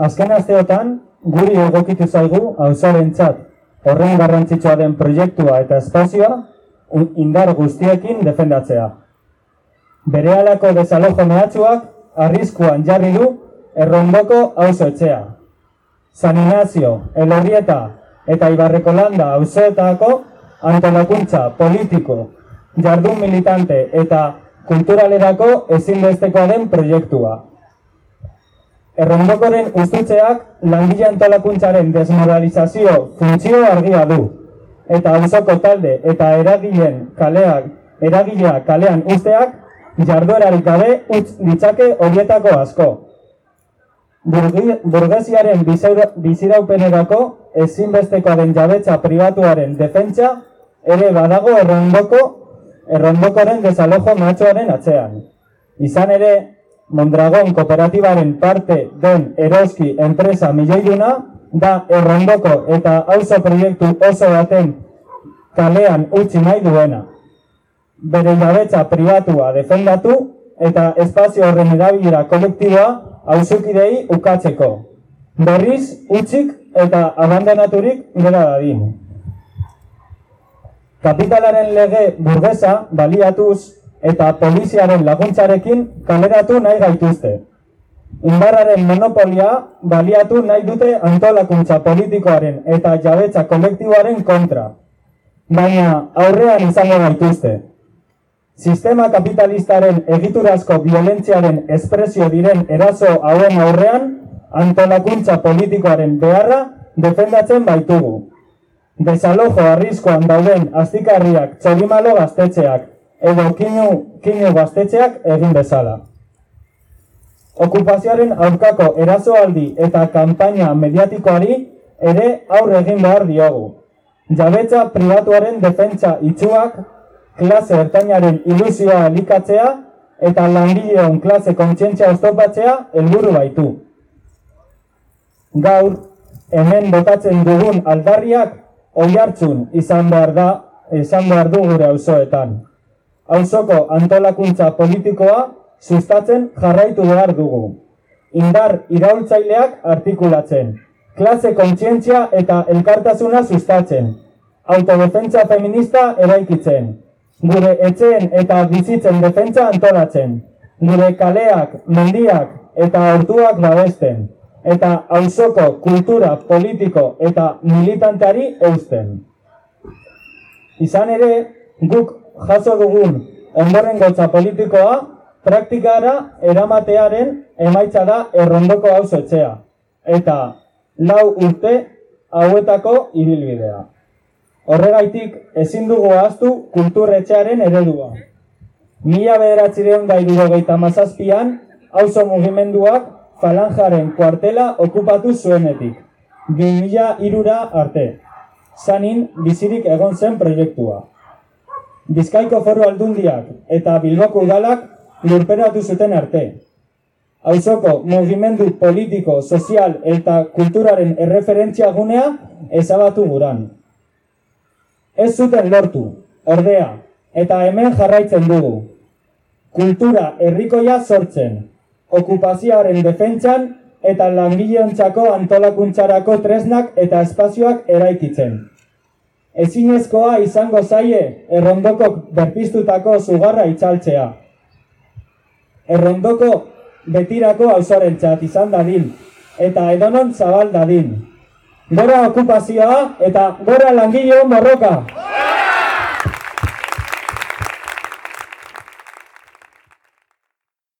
Azken asteotan, guri egokitu zaigu hausarentzat horren garrantzitsua den proiektua eta espazioa indar guztiekin defendatzea. Bere alako desalojo mehatxuak arriskuan jarri du errondoko hauso etxea. San Ignacio, Elorrieta eta Ibarreko landa hausoetako antolakuntza politiko, jardun militante eta kulturalerako ezinbestekoa den proiektua. Errondokoren ustutzeak langile antolakuntzaren desmoralizazio funtzio argia du. Eta auzoko talde eta eragileen kaleak, eragilea kalean usteak jarduerarik gabe utz ditzake horietako asko. Burgesiaren biziraupenerako ezinbesteko den jabetza pribatuaren defentsa ere badago errondoko errondokoren desalojo matxoaren atzean. Izan ere, Mondragon kooperatibaren parte den eroski enpresa milioiduna da errondoko eta auzo proiektu oso baten kalean utzi nahi duena. Bere jabetza pribatua defendatu eta espazio horren erabilera kolektiboa auzukidei ukatzeko. Berriz, utzik eta abandonaturik gara dadin. Kapitalaren lege burgesa baliatuz eta poliziaren laguntzarekin kaleratu nahi gaituzte. Inbarraren monopolia baliatu nahi dute antolakuntza politikoaren eta jabetza kolektiboaren kontra. Baina aurrean izango gaituzte. Sistema kapitalistaren egiturazko violentziaren espresio diren eraso hauen aurrean antolakuntza politikoaren beharra defendatzen baitugu. Desalojo arriskoan dauden aztikarriak txolimalo gaztetxeak edo kinu, kinu gaztetxeak egin bezala. Okupazioaren aurkako erazoaldi eta kanpaina mediatikoari ere aurre egin behar diogu. Jabetza pribatuaren defentsa itxuak, klase ertainaren ilusioa elikatzea eta langileon klase kontzientzia oztopatzea helburu baitu. Gaur, hemen botatzen dugun aldarriak oi hartzun izan behar da, izan behar du gure auzoetan auzoko antolakuntza politikoa sustatzen jarraitu behar dugu. Indar iraultzaileak artikulatzen, klase kontzientzia eta elkartasuna sustatzen, autodefentza feminista eraikitzen, gure etxeen eta bizitzen defentza antolatzen, gure kaleak, mendiak eta orduak babesten, eta auzoko kultura politiko eta militanteari eusten. Izan ere, guk jaso dugun ondoren gotza politikoa praktikara eramatearen emaitza da errondoko hau etxea. Eta lau urte hauetako ibilbidea. Horregaitik ezin dugu ahaztu kulturretxearen eredua. Mila bederatzireon da irurogeita mazazpian, hauzo mugimenduak falanjaren kuartela okupatu zuenetik. Bi mila irura arte. Zanin bizirik egon zen proiektua. Bizkaiko foru aldundiak eta Bilboko udalak lurperatu zuten arte. Auzoko mugimendu politiko, sozial eta kulturaren erreferentzia gunea ezabatu guran. Ez zuten lortu, ordea, eta hemen jarraitzen dugu. Kultura herrikoia sortzen, okupazioaren defentsan eta langileontzako antolakuntzarako tresnak eta espazioak eraikitzen. Ezinezkoa izango zaie errondoko berpiztutako zugarra itzaltzea. Errondoko betirako auzaren txat izan dadin, eta edonon zabal dadin. Gora okupazioa eta gora langileon borroka!